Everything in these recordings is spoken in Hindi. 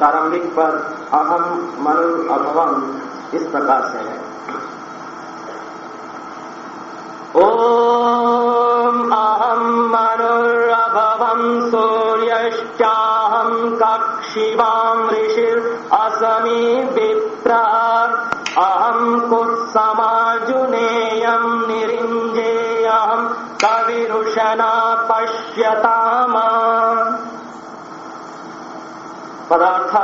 प्रारंभिक पर अहम मनु अभवम इस प्रकार से है। ॐ अहं मनुरभवं सूर्यश्चाहं कक्षिवां ऋषिरसमी विप्रा अहं कुत्समाजुनेयं निरिञ्जेयहं कविरुषना पश्यतामा पदार्थ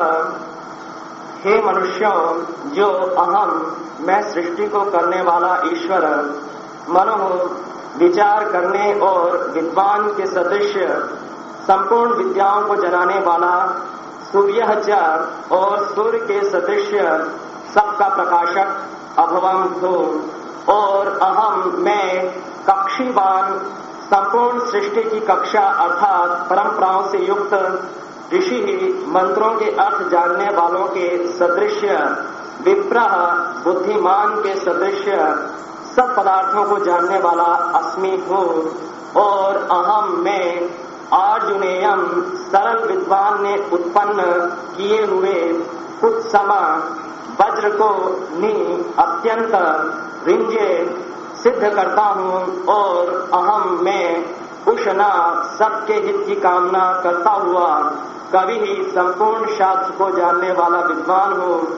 हे मनुष्यों जो अहम मैं सृष्टि को करने वाला ईश्वर मनो, विचार करने और विद्वान के सदृश संपूर्ण विद्याओं को जनाने वाला सूर्य और सूर्य के सदृश सबका प्रकाशक अभवम हूँ। और अहम मैं कक्षीवान, संपूर्ण सृष्टि की कक्षा अर्थात परंपराओं से युक्त ऋषि मंत्रों के अर्थ जानने वालों के सदृश विप्रह बुद्धिमान के सदृश सब पदार्थों को जानने वाला अस्मि हूँ। और अहम में आर्जुनेयम सरल विद्वान ने उत्पन्न किए हुए कुछ समय वज्र को नि अत्यंत रिंजे सिद्ध करता हूँ। और अहम में उष्णा सबके हित की कामना करता हुआ कभी ही संपूर्ण शास्त्र को जानने वाला विद्वान हो,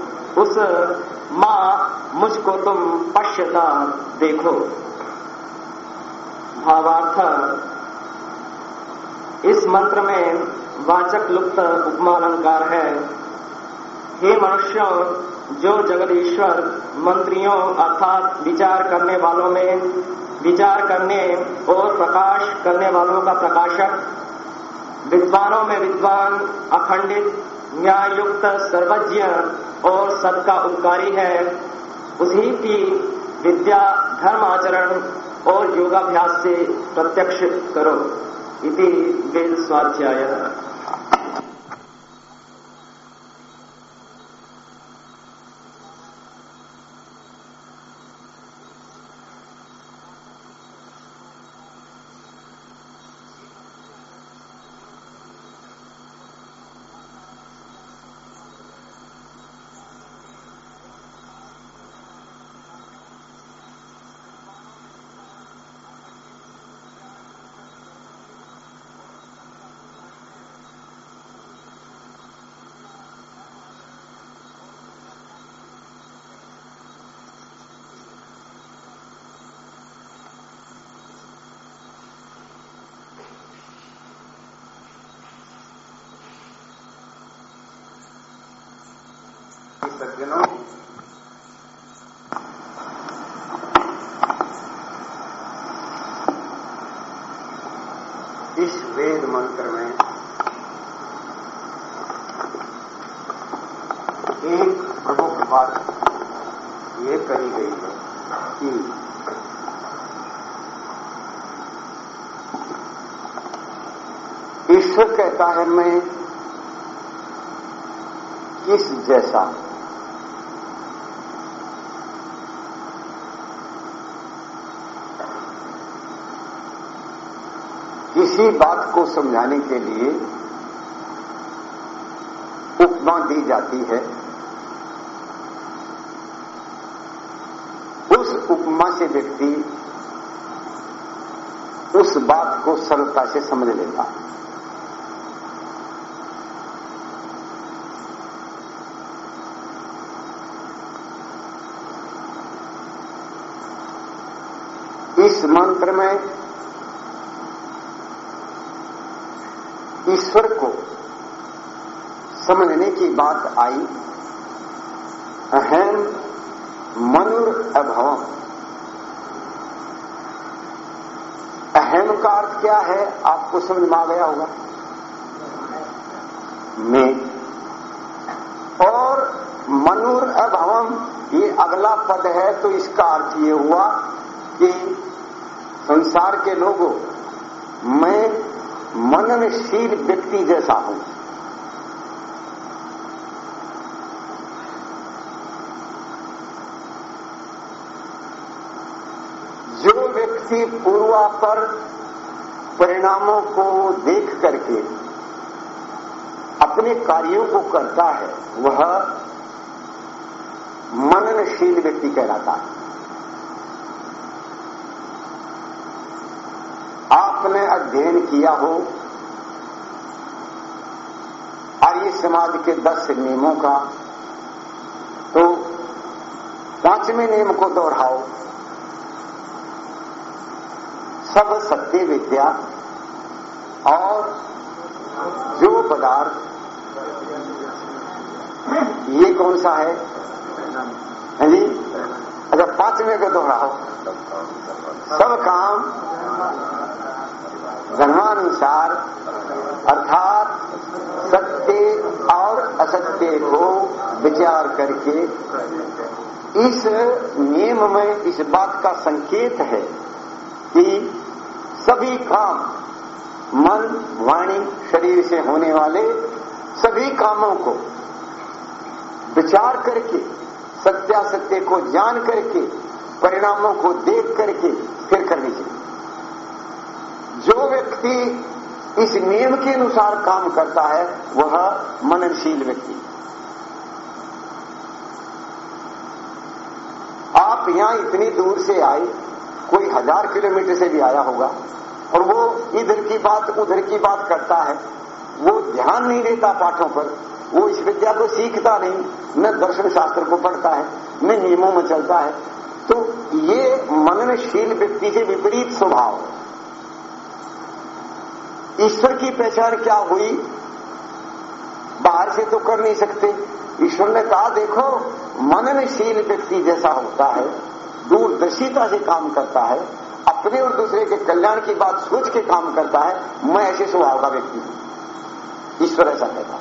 उस माँ मुझको तुम पश्यता देखो। भावार्थ, इस मंत्र में वाचक लुप्त उपमालंकार है। हे मनुष्यों, जो जगदीश्वर मंत्रियों अर्थात विचार करने वालों में विचार करने और प्रकाश करने वालों का प्रकाशक, विद्वानों में विद्वान, अखंडित न्यायुक्त सर्वज्ञ और सबका उपकारी है। उसी की विद्या, धर्म आचरण और योगाभ्यास से प्रत्यक्ष करो। इति वेद स्वाध्याय। सज्जनों, इस वेद मंत्र में एक प्रमुख बात ये कही गई है कि ईश्वर कहता है मैं किस जैसा किसी बात को समझाने के लिए उपमा दी जाती है। उस उपमा से व्यक्ति उस बात को सरलता से समझ लेता। है इस मंत्र में ईश्वर को समझने की बात आई। अहम मनुर अभवम। अहम का अर्थ क्या है? आपको समझ में आ गया होगा। मैं। और मनुर अभवम, ये अगला पद है तो इसका अर्थ ये हुआ कि संसार के लोगों, मैं मननशील व्यक्ति जैसा हूँ जो व्यक्ति पूर्वापर परिणामों को देख करके अपने कार्यों को करता है, वह मननशील व्यक्ति कहलाता है। आपने अध्ययन किया हो, आर्य समाज के दस नियमों का तो पाँचवें नियम को दोहराओ। सब सत्य विद्या और जो पदार्थ। ये कौन सा है? जी? अच्छा पाँचवें को दोहराओ। सब काम धर्मानुसार, अर्थात सत्य और असत्य को विचार करके इस नियम में, इस बात का संकेत है कि सभी काम मन, वाणी, शरीर से होने वाले सभी कामों को विचार करके, सत्यासत्य को जान करके, परिणामों को देख करके फिर करनी चाहिए जो व्यक्ति इस नियम के अनुसार काम करता है, वह मननशील व्यक्ति। आप यहाँ इतनी दूर से आए कोई हज़ार किलोमीटर से भी आया होगा। और वो इधर की बात, उधर की बात करता है। वो ध्यान नहीं देता पाठों पर। वो इस विद्या को सीखता नहीं। न दर्शन शास्त्र को पढ़ता है, न नियमों में चलता है। तो ये मननशील व्यक्ति के विपरीत स्वभाव है। ईश्वर की पहचान क्या हुई? बाहर से तो कर नहीं सकते। ईश्वर ने कहा, देखो मननशील व्यक्ति जैसा होता है। दूरदर्शिता से काम करता है, अपने और दूसरे के कल्याण की बात सोच के काम करता है, मैं ऐसे स्वभाव का व्यक्ति हूँ। ईश्वर ऐसा कहता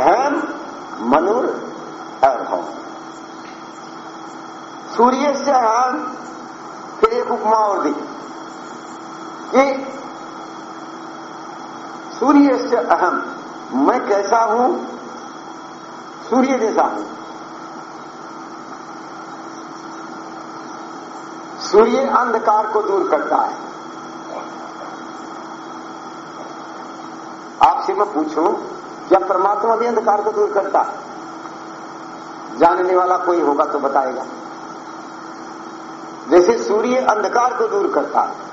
अहम मनुर अहम। सूर्य से अहम, फिर एक उपमा और दी कि सूर्य से अहम, मैं कैसा हूँ? सूर्य जैसा हूँ। सूर्य अंधकार को दूर करता है। आपसे मैं पूछूँ क्या परमात्मा भी अंधकार को दूर करता है? जानने वाला कोई होगा तो बताएगा। जैसे सूर्य अंधकार को दूर करता है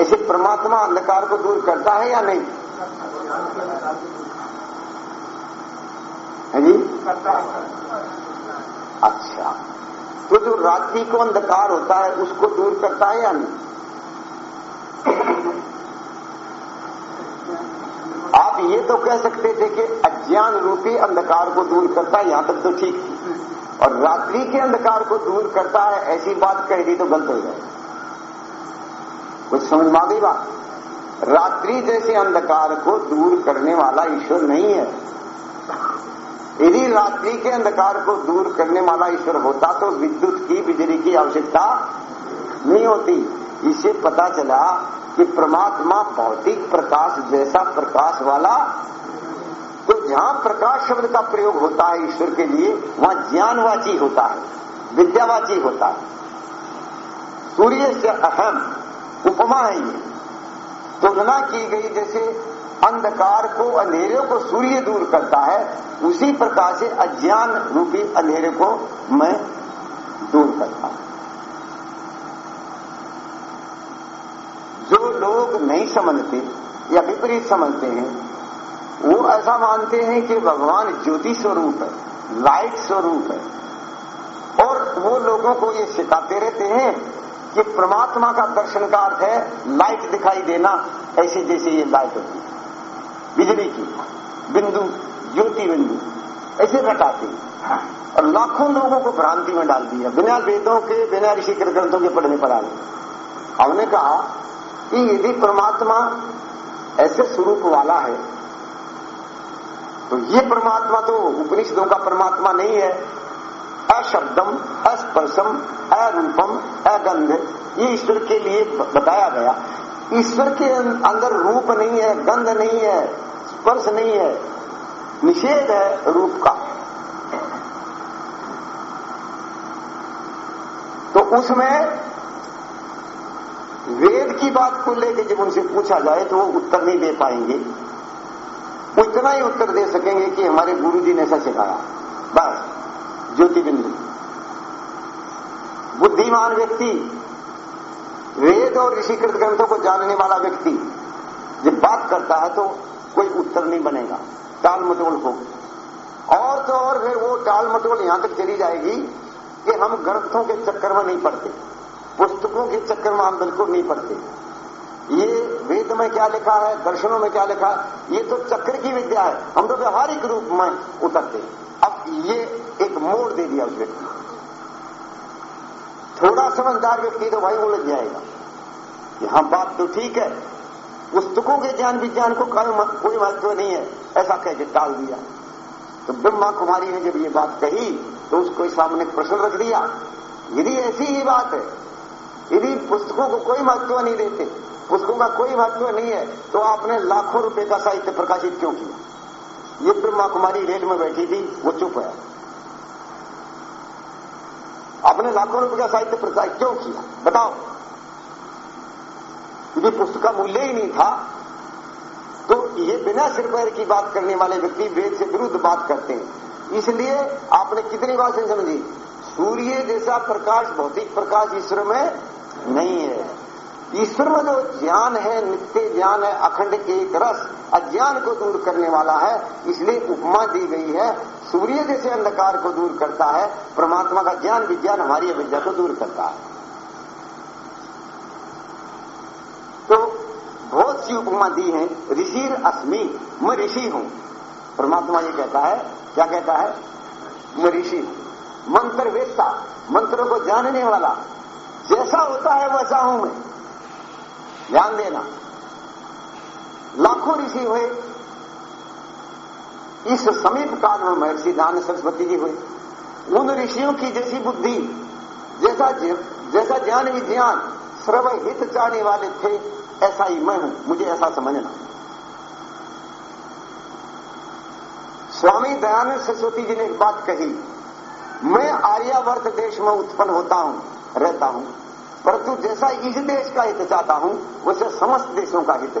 ऐसे परमात्मा अंधकार को दूर करता है या नहीं? है जी? अच्छा। तो जो रात्रि को अंधकार होता है, उसको दूर करता है या नहीं? आप ये तो कह सकते थे कि अज्ञान रूपी अंधकार को दूर करता है, यहाँ तक तो ठीक थी और रात्रि के अंधकार को दूर करता है, ऐसी बात कह दी तो गलत हो जाए। कुछ समझ में आ गई बात? रात्रि जैसे अंधकार को दूर करने वाला ईश्वर नहीं है। यदि रात्रि के अंधकार को दूर करने वाला ईश्वर होता तो विद्युत की बिजली की आवश्यकता नहीं होती। इससे पता चला कि परमात्मा भौतिक प्रकाश जैसा प्रकाश वाला तो जहाँ प्रकाश शब्द का प्रयोग होता है ईश्वर के लिए, वहाँ ज्ञानवाची होता है, विद्यावाची होता है। सूर्य से अहम उपमा है ये। तुलना की गई जैसे अंधकार को, अंधेरे को सूर्य दूर करता है, उसी प्रकार से अज्ञान रूपी अंधेरे को मैं दूर करता हूँ। जो लोग नहीं समझते या विपरीत समझते हैं, वो ऐसा मानते हैं कि भगवान ज्योति स्वरूप है, लाइट स्वरूप है। और वो लोगों को ये सिखाते रहते हैं कि परमात्मा का दर्शन का अर्थ है लाइट दिखाई देना, ऐसे जैसे ये लाइट होती है। बिजली की बिंदु ज्योति बिंदु ऐसे रटाते और लाखों लोगों को भ्रांति में डाल दिया बिना वेदों के बिना ऋषि ग्रंथों के पढ़ने पड़ा हमने कहा कि यदि परमात्मा ऐसे स्वरूप वाला है तो ये परमात्मा तो उपनिषदों का परमात्मा नहीं है। अशब्दम अस्पर्शम अरूपम अगंध ये ईश्वर के लिए बताया गया। ईश्वर के अंदर रूप नहीं है गंध नहीं है। स्पर्श नहीं है। निषेध है रूप का। तो उसमें वेद की बात को लेकर जब उनसे पूछा जाए तो वो उत्तर नहीं दे पाएँगे। वो इतना ही उत्तर दे सकेंगे कि हमारे गुरु जी ने ऐसा सिखाया। बस ज्योति बिंदु बुद्धिमान व्यक्ति, वेद और ऋषिकृत ग्रंथों को जानने वाला व्यक्ति, जब बात करता है तो कोई उत्तर नहीं बनेगा। टाल मटोल हो। और तो और फिर वो टाल मटोल यहाँ तक चली जाएगी कि हम ग्रंथों के चक्कर में नहीं पड़ते। पुस्तकों के चक्कर में हम बिल्कुल नहीं पड़ते। ये वेद में क्या लिखा है, दर्शनों में क्या लिखा है, ये तो चक्र की विद्या है। हम तो व्यवहारिक रूप में उतरते अब ये एक मोड़ दे दिया उस व्यक्ति थोड़ा समझदार व्यक्ति तो भाई उलझ जाएगा यहाँ बात तो ठीक है। पुस्तकों के ज्ञान विज्ञान को कोई महत्व नहीं है। ऐसा कह के टाल दिया। तो ब्रह्मा कुमारी ने जब ये बात कही तो उसको सामने प्रश्न रख दिया। यदि ऐसी ही बात है, यदि पुस्तकों को कोई महत्व नहीं देते, पुस्तकों का कोई महत्व नहीं है तो आपने लाखों रुपए का साहित्य प्रकाशित क्यों किया? ये ब्रह्मा कुमारी रेल में बैठी थी, वो चुप है। आपने लाखों रुपए का साहित्य प्रकाशित क्यों किया? बताओ। यदि पुस्तक का मूल्य ही नहीं था। तो ये बिना सिर पैर की बात करने वाले व्यक्ति वेद से विरुद्ध बात करते हैं। इसलिए आपने कितनी बात से समझी? सूर्य जैसा प्रकाश, भौतिक प्रकाश ईश्वर में नहीं है। ईश्वर में जो ज्ञान है, नित्य ज्ञान है, अखंड एक रस, अज्ञान को दूर करने वाला है, इसलिए उपमा दी गई है। सूर्य जैसे अंधकार को दूर करता है, परमात्मा का ज्ञान, विज्ञान हमारी अविद्या को दूर करता है। तो बहुत सी उपमा दी है, ऋषि अस्मि, मैं ऋषि हूँ। परमात्मा ये कहता है, क्या कहता है? मैं ऋषि हूँ। मंत्र वेदता, मंत्रों को जानने वाला, जैसा होता है वैसा हूँ मैं। ध्यान देना। लाखों ऋषि हुए। इस समीप काल में महर्षि दान सरस्वती जी हुए। उन ऋषियों की जैसी बुद्धि, जैसा जैसा ज्ञान विज्ञान सर्व हित चाहने वाले थे, ऐसा ही मैं हूँ, मुझे ऐसा समझना। स्वामी दयानंद सरस्वती जी ने एक बात कही, मैं आर्यावर्त देश में उत्पन्न होता हूँ, रहता हूँ, परंतु जैसा इस देश का हित चाहता हूँ, वैसे समस्त देशों का हित।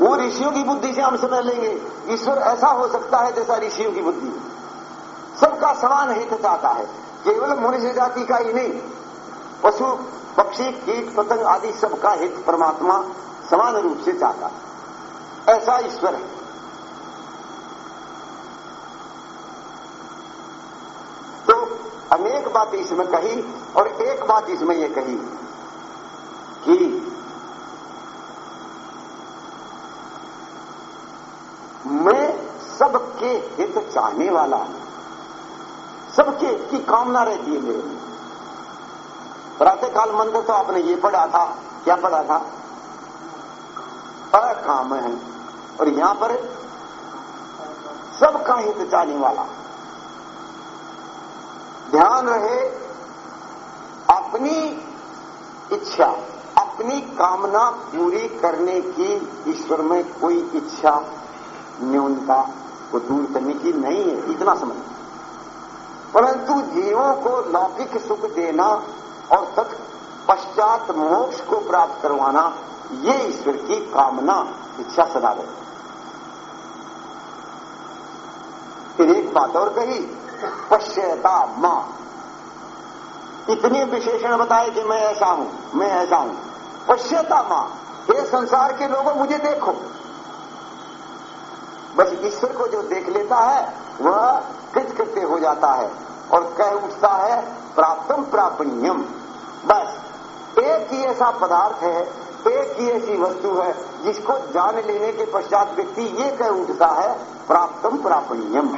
वो ऋषियों की बुद्धि से हम समझ लेंगे, ईश्वर ऐसा हो सकता है जैसा ऋषियों की बुद्धि। सबका समान हित चाहता है, केवल मनुष्य जाति का ही नहीं पशु, पक्षी, कीट, पतंग आदि सबका हित परमात्मा समान रूप से चाहता ऐसा ईश्वर है। तो अनेक बात इसमें कही और एक बात इसमें यह कही कि मैं सबके हित चाहने वाला हूँ। सबके की कामना रहती है मेरे में प्रातःकाल मंत्र तो आपने ये पढ़ा था। क्या पढ़ा था? काम है। और यहाँ पर सबका हित चाहने वाला। ध्यान रहे अपनी इच्छा, अपनी कामना पूरी करने की ईश्वर में कोई इच्छा न्यूनता को दूर करने की नहीं है। इतना समझ। परंतु जीवों को लौकिक सुख देना और तत्पश्चात मोक्ष को प्राप्त करवाना, ये ईश्वर की कामना, इच्छा सदा रहे। फिर एक बात और कही, पश्यता माँ। इतने विशेषण बताए कि मैं ऐसा हूँ, मैं ऐसा हूँ। पश्यता माँ, हे संसार के लोगों, मुझे देखो। बस ईश्वर को जो देख लेता है, वह कृतकृत्य हो जाता है। और कह उठता है, प्राप्तम प्रापणीयम। बस, एक ही ऐसा पदार्थ है, एक ही ऐसी वस्तु है, जिसको जान लेने के पश्चात व्यक्ति ये कह उठता है, प्राप्तम प्रापणीयम।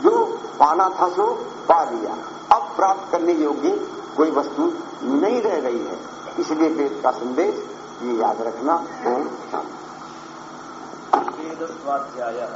जो पाना था सो पा लिया। अब प्राप्त करने योग्य कोई वस्तु नहीं रह गई है। इसलिए वेद का संदेश, ये याद रखना, ओम शांति। स्वाध्याय